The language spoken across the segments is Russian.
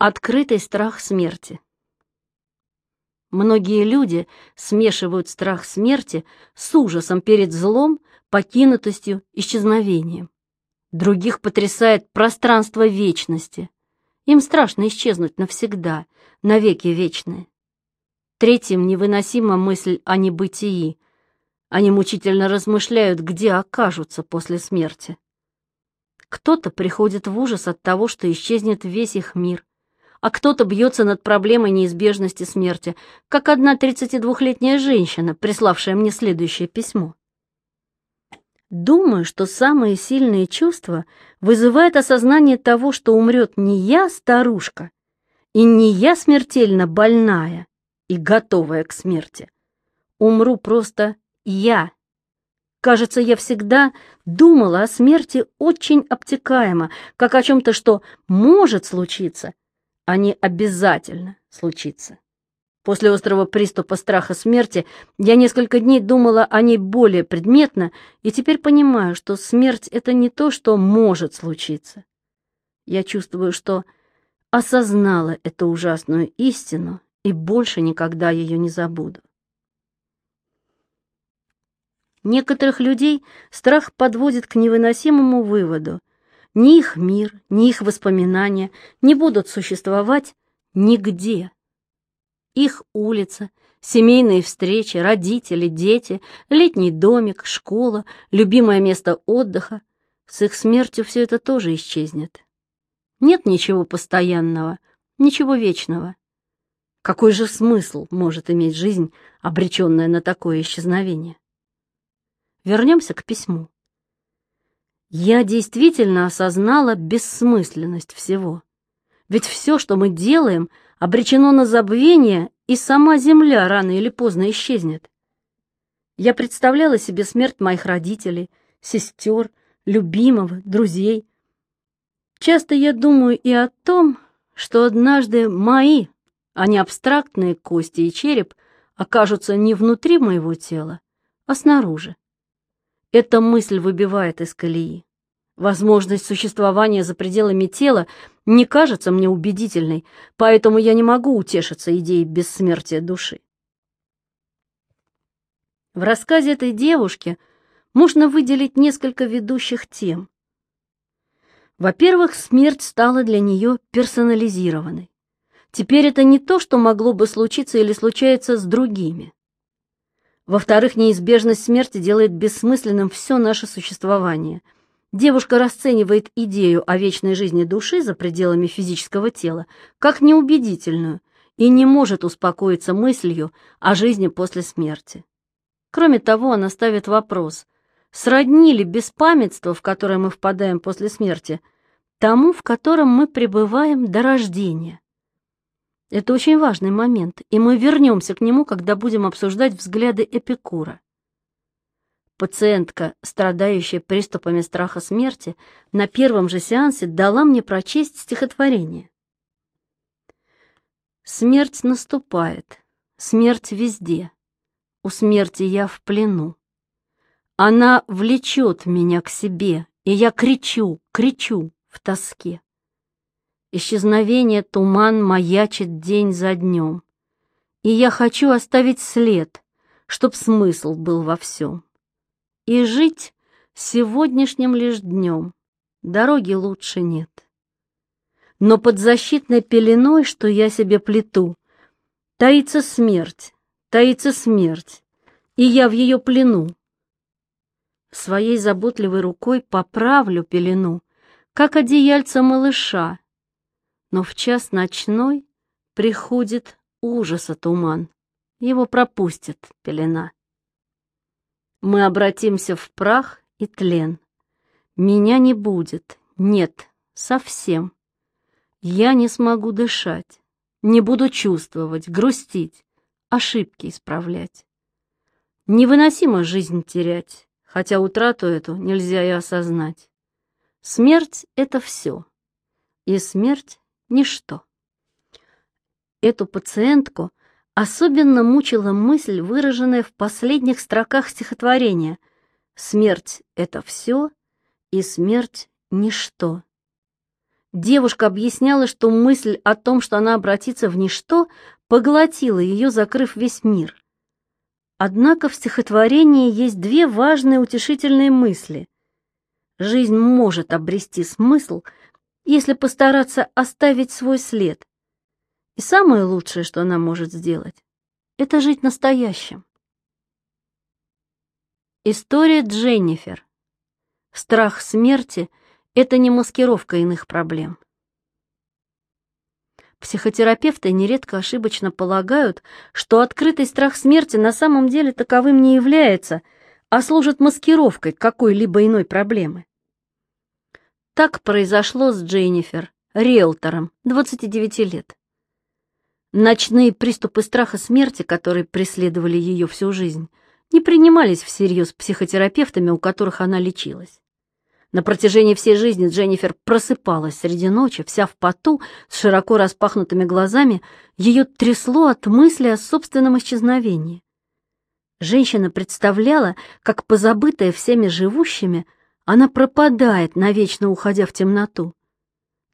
Открытый страх смерти. Многие люди смешивают страх смерти с ужасом перед злом, покинутостью, исчезновением. Других потрясает пространство вечности. Им страшно исчезнуть навсегда, навеки вечные. Третьим невыносима мысль о небытии. Они мучительно размышляют, где окажутся после смерти. Кто-то приходит в ужас от того, что исчезнет весь их мир, а кто-то бьется над проблемой неизбежности смерти, как одна 32-летняя женщина, приславшая мне следующее письмо. Думаю, что самые сильные чувства вызывает осознание того, что умрет не я, старушка, и не я смертельно больная и готовая к смерти. Умру просто я. Кажется, я всегда думала о смерти очень обтекаемо, как о чем-то, что может случиться, не обязательно случиться. После острого приступа страха смерти я несколько дней думала о ней более предметно, и теперь понимаю, что смерть — это не то, что может случиться. Я чувствую, что осознала эту ужасную истину и больше никогда ее не забуду. Некоторых людей страх подводит к невыносимому выводу. Ни их мир, ни их воспоминания не будут существовать нигде. Их улица, семейные встречи, родители, дети, летний домик, школа, любимое место отдыха. С их смертью все это тоже исчезнет. Нет ничего постоянного, ничего вечного. Какой же смысл может иметь жизнь, обреченная на такое исчезновение? Вернемся к письму. Я действительно осознала бессмысленность всего. Ведь все, что мы делаем, обречено на забвение, и сама земля рано или поздно исчезнет. Я представляла себе смерть моих родителей, сестер, любимого, друзей. Часто я думаю и о том, что однажды мои, а не абстрактные кости и череп, окажутся не внутри моего тела, а снаружи. Эта мысль выбивает из колеи. Возможность существования за пределами тела не кажется мне убедительной, поэтому я не могу утешиться идеей бессмертия души. В рассказе этой девушки можно выделить несколько ведущих тем. Во-первых, смерть стала для нее персонализированной. Теперь это не то, что могло бы случиться или случается с другими. Во-вторых, неизбежность смерти делает бессмысленным все наше существование. Девушка расценивает идею о вечной жизни души за пределами физического тела как неубедительную и не может успокоиться мыслью о жизни после смерти. Кроме того, она ставит вопрос, сродни ли беспамятство, в которое мы впадаем после смерти, тому, в котором мы пребываем до рождения. Это очень важный момент, и мы вернемся к нему, когда будем обсуждать взгляды Эпикура. Пациентка, страдающая приступами страха смерти, на первом же сеансе дала мне прочесть стихотворение. Смерть наступает, смерть везде, у смерти я в плену. Она влечет меня к себе, и я кричу, кричу в тоске. Исчезновение туман маячит день за днем. И я хочу оставить след, чтоб смысл был во всем. И жить сегодняшним лишь днем, дороги лучше нет. Но под защитной пеленой, что я себе плету, таится смерть, таится смерть, и я в ее плену. Своей заботливой рукой поправлю пелену, как одеяльце малыша, но в час ночной приходит ужаса туман, его пропустит пелена. Мы обратимся в прах и тлен. Меня не будет, нет, совсем. Я не смогу дышать, не буду чувствовать, грустить, ошибки исправлять. Невыносимо жизнь терять, хотя утрату эту нельзя и осознать. Смерть — это все, и смерть ничто. Эту пациентку особенно мучила мысль, выраженная в последних строках стихотворения «Смерть — это все, и смерть — ничто». Девушка объясняла, что мысль о том, что она обратится в ничто, поглотила ее, закрыв весь мир. Однако в стихотворении есть две важные утешительные мысли. Жизнь может обрести смысл, если постараться оставить свой след. И самое лучшее, что она может сделать, это жить настоящим. История Дженнифер. Страх смерти — это не маскировка иных проблем. Психотерапевты нередко ошибочно полагают, что открытый страх смерти на самом деле таковым не является, а служит маскировкой какой-либо иной проблемы. Так произошло с Дженнифер, риэлтором, 29 лет. Ночные приступы страха смерти, которые преследовали ее всю жизнь, не принимались всерьез психотерапевтами, у которых она лечилась. На протяжении всей жизни Дженнифер просыпалась среди ночи, вся в поту, с широко распахнутыми глазами, ее трясло от мысли о собственном исчезновении. Женщина представляла, как позабытая всеми живущими, она пропадает, навечно уходя в темноту.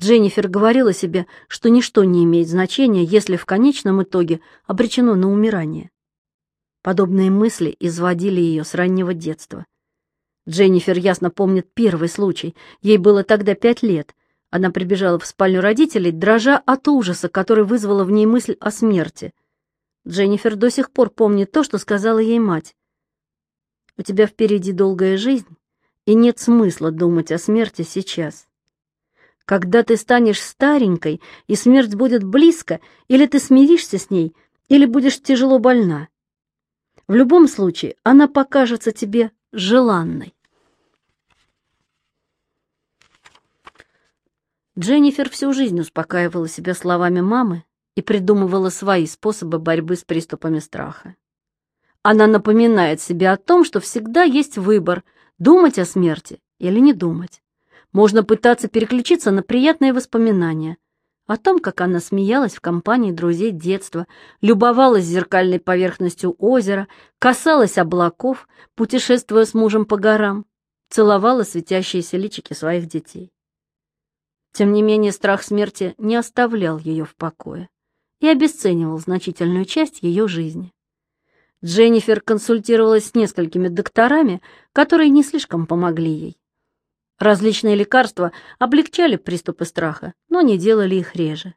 Дженнифер говорила себе, что ничто не имеет значения, если в конечном итоге обречено на умирание. Подобные мысли изводили ее с раннего детства. Дженнифер ясно помнит первый случай. Ей было тогда пять лет. Она прибежала в спальню родителей, дрожа от ужаса, который вызвала в ней мысль о смерти. Дженнифер до сих пор помнит то, что сказала ей мать. «У тебя впереди долгая жизнь, и нет смысла думать о смерти сейчас. Когда ты станешь старенькой, и смерть будет близко, или ты смиришься с ней, или будешь тяжело больна. В любом случае, она покажется тебе желанной. Дженнифер всю жизнь успокаивала себя словами мамы и придумывала свои способы борьбы с приступами страха. Она напоминает себе о том, что всегда есть выбор – думать о смерти или не думать. Можно пытаться переключиться на приятные воспоминания – о том, как она смеялась в компании друзей детства, любовалась зеркальной поверхностью озера, касалась облаков, путешествуя с мужем по горам, целовала светящиеся личики своих детей. Тем не менее, страх смерти не оставлял ее в покое и обесценивал значительную часть ее жизни. Дженнифер консультировалась с несколькими докторами, которые не слишком помогли ей. Различные лекарства облегчали приступы страха, но не делали их реже.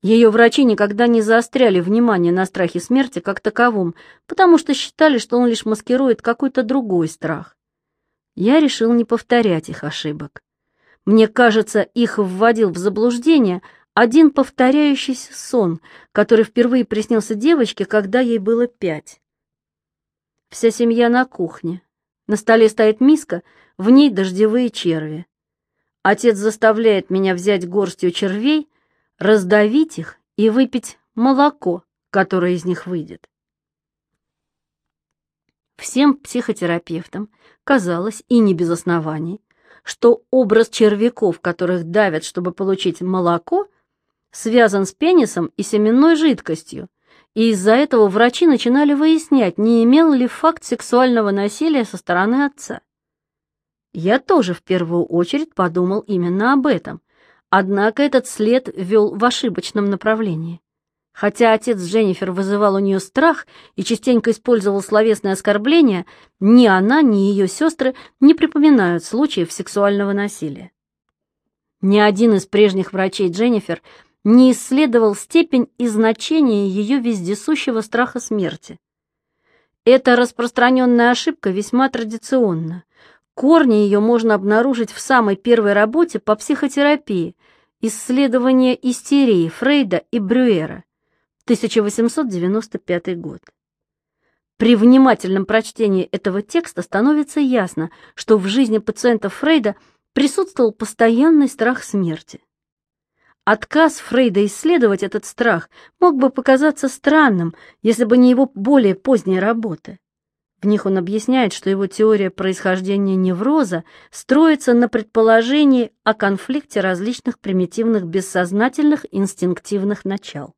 Ее врачи никогда не заостряли внимание на страхе смерти как таковом, потому что считали, что он лишь маскирует какой-то другой страх. Я решил не повторять их ошибок. Мне кажется, их вводил в заблуждение один повторяющийся сон, который впервые приснился девочке, когда ей было пять. Вся семья на кухне. На столе стоит миска, в ней дождевые черви. Отец заставляет меня взять горстью червей, раздавить их и выпить молоко, которое из них выйдет. Всем психотерапевтам казалось, и не без оснований, что образ червяков, которых давят, чтобы получить молоко, связан с пенисом и семенной жидкостью, и из-за этого врачи начинали выяснять, не имел ли факт сексуального насилия со стороны отца. Я тоже в первую очередь подумал именно об этом, однако этот след вел в ошибочном направлении. Хотя отец Дженнифер вызывал у нее страх и частенько использовал словесные оскорбления, ни она, ни ее сестры не припоминают случаев сексуального насилия. Ни один из прежних врачей Дженнифер не исследовал степень и значение ее вездесущего страха смерти. Эта распространенная ошибка весьма традиционна. Корни ее можно обнаружить в самой первой работе по психотерапии «Исследование истерии» Фрейда и Брюера, 1895 год. При внимательном прочтении этого текста становится ясно, что в жизни пациентов Фрейда присутствовал постоянный страх смерти. Отказ Фрейда исследовать этот страх мог бы показаться странным, если бы не его более поздние работы. В них он объясняет, что его теория происхождения невроза строится на предположении о конфликте различных примитивных бессознательных инстинктивных начал.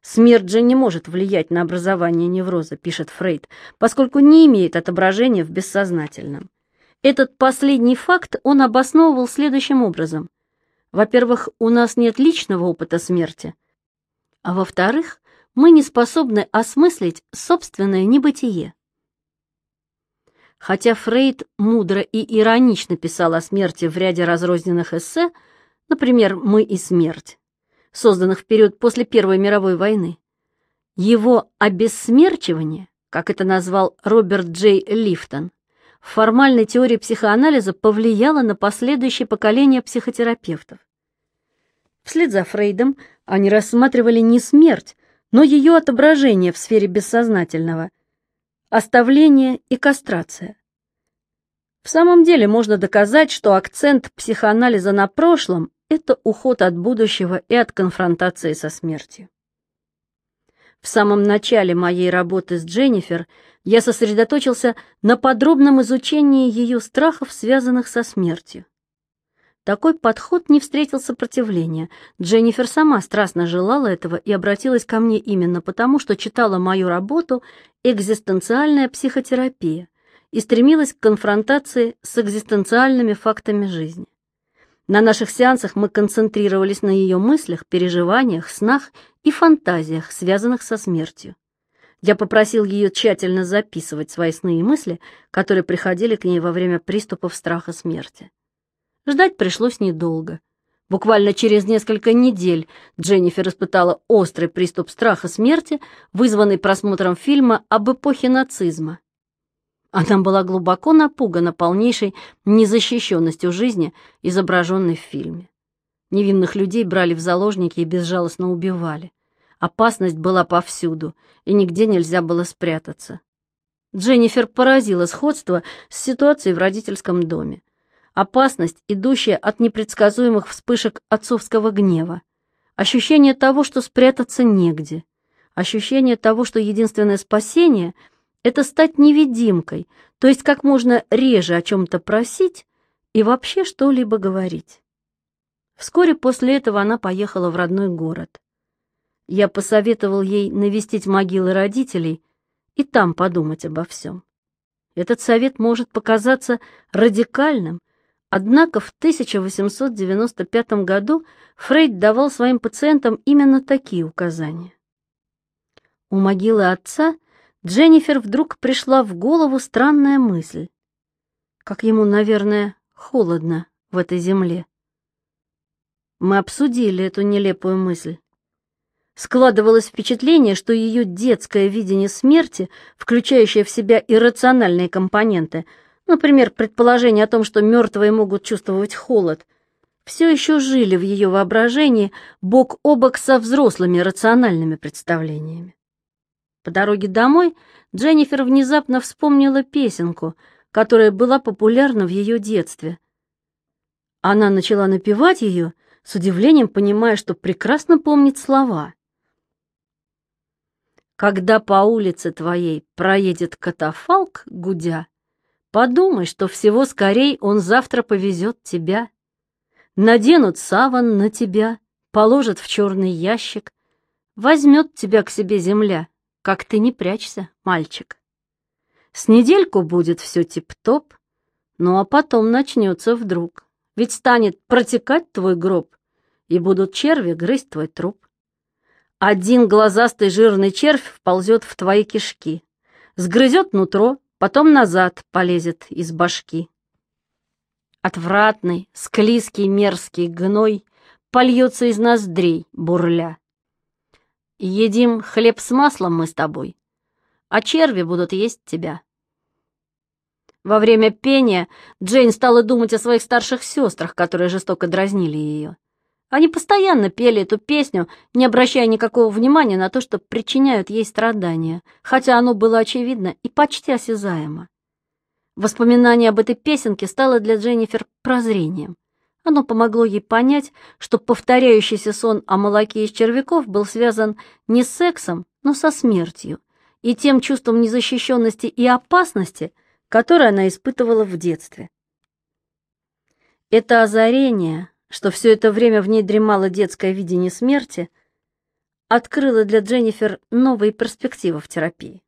Смерть же не может влиять на образование невроза, пишет Фрейд, поскольку не имеет отображения в бессознательном. Этот последний факт он обосновывал следующим образом. Во-первых, у нас нет личного опыта смерти, а во-вторых, мы не способны осмыслить собственное небытие. Хотя Фрейд мудро и иронично писал о смерти в ряде разрозненных эссе, например, «Мы и смерть», созданных в период после Первой мировой войны, его обессмерчивание, как это назвал Роберт Джей Лифтон, формальной теории психоанализа повлияло на последующее поколение психотерапевтов. Вслед за Фрейдом они рассматривали не смерть, но ее отображение в сфере бессознательного, оставление и кастрация. В самом деле можно доказать, что акцент психоанализа на прошлом – это уход от будущего и от конфронтации со смертью. В самом начале моей работы с Дженнифер я сосредоточился на подробном изучении ее страхов, связанных со смертью. Такой подход не встретил сопротивления. Дженнифер сама страстно желала этого и обратилась ко мне именно потому, что читала мою работу «Экзистенциальная психотерапия» и стремилась к конфронтации с экзистенциальными фактами жизни. На наших сеансах мы концентрировались на ее мыслях, переживаниях, снах и фантазиях, связанных со смертью. Я попросил ее тщательно записывать свои сны и мысли, которые приходили к ней во время приступов страха смерти. Ждать пришлось недолго. Буквально через несколько недель Дженнифер испытала острый приступ страха смерти, вызванный просмотром фильма об эпохе нацизма. Она была глубоко напугана полнейшей незащищенностью жизни, изображенной в фильме. Невинных людей брали в заложники и безжалостно убивали. Опасность была повсюду, и нигде нельзя было спрятаться. Дженнифер поразила сходство с ситуацией в родительском доме. Опасность, идущая от непредсказуемых вспышек отцовского гнева. Ощущение того, что спрятаться негде. Ощущение того, что единственное спасение — это стать невидимкой, то есть как можно реже о чем-то просить и вообще что-либо говорить. Вскоре после этого она поехала в родной город. Я посоветовал ей навестить могилы родителей и там подумать обо всем. Этот совет может показаться радикальным, однако в 1895 году Фрейд давал своим пациентам именно такие указания. У могилы отца – Дженнифер вдруг пришла в голову странная мысль. Как ему, наверное, холодно в этой земле. Мы обсудили эту нелепую мысль. Складывалось впечатление, что ее детское видение смерти, включающее в себя иррациональные компоненты, например, предположение о том, что мертвые могут чувствовать холод, все еще жили в ее воображении бок о бок со взрослыми рациональными представлениями. По дороге домой Дженнифер внезапно вспомнила песенку, которая была популярна в ее детстве. Она начала напевать ее, с удивлением понимая, что прекрасно помнит слова. «Когда по улице твоей проедет катафалк, гудя, подумай, что всего скорей он завтра повезет тебя. Наденут саван на тебя, положат в черный ящик, возьмет тебя к себе земля» как ты не прячься, мальчик. С недельку будет все тип-топ, ну а потом начнется вдруг, ведь станет протекать твой гроб, и будут черви грызть твой труп. Один глазастый жирный червь вползет в твои кишки, сгрызет нутро, потом назад полезет из башки. Отвратный, склизкий, мерзкий гной польется из ноздрей, бурля. Едим хлеб с маслом мы с тобой, а черви будут есть тебя. Во время пения Джейн стала думать о своих старших сестрах, которые жестоко дразнили ее. Они постоянно пели эту песню, не обращая никакого внимания на то, что причиняют ей страдания, хотя оно было очевидно и почти осязаемо. Воспоминание об этой песенке стало для Дженнифер прозрением. Оно помогло ей понять, что повторяющийся сон о молоке из червяков был связан не с сексом, но со смертью и тем чувством незащищенности и опасности, которое она испытывала в детстве. Это озарение, что все это время в ней дремало детское видение смерти, открыло для Дженнифер новые перспективы в терапии.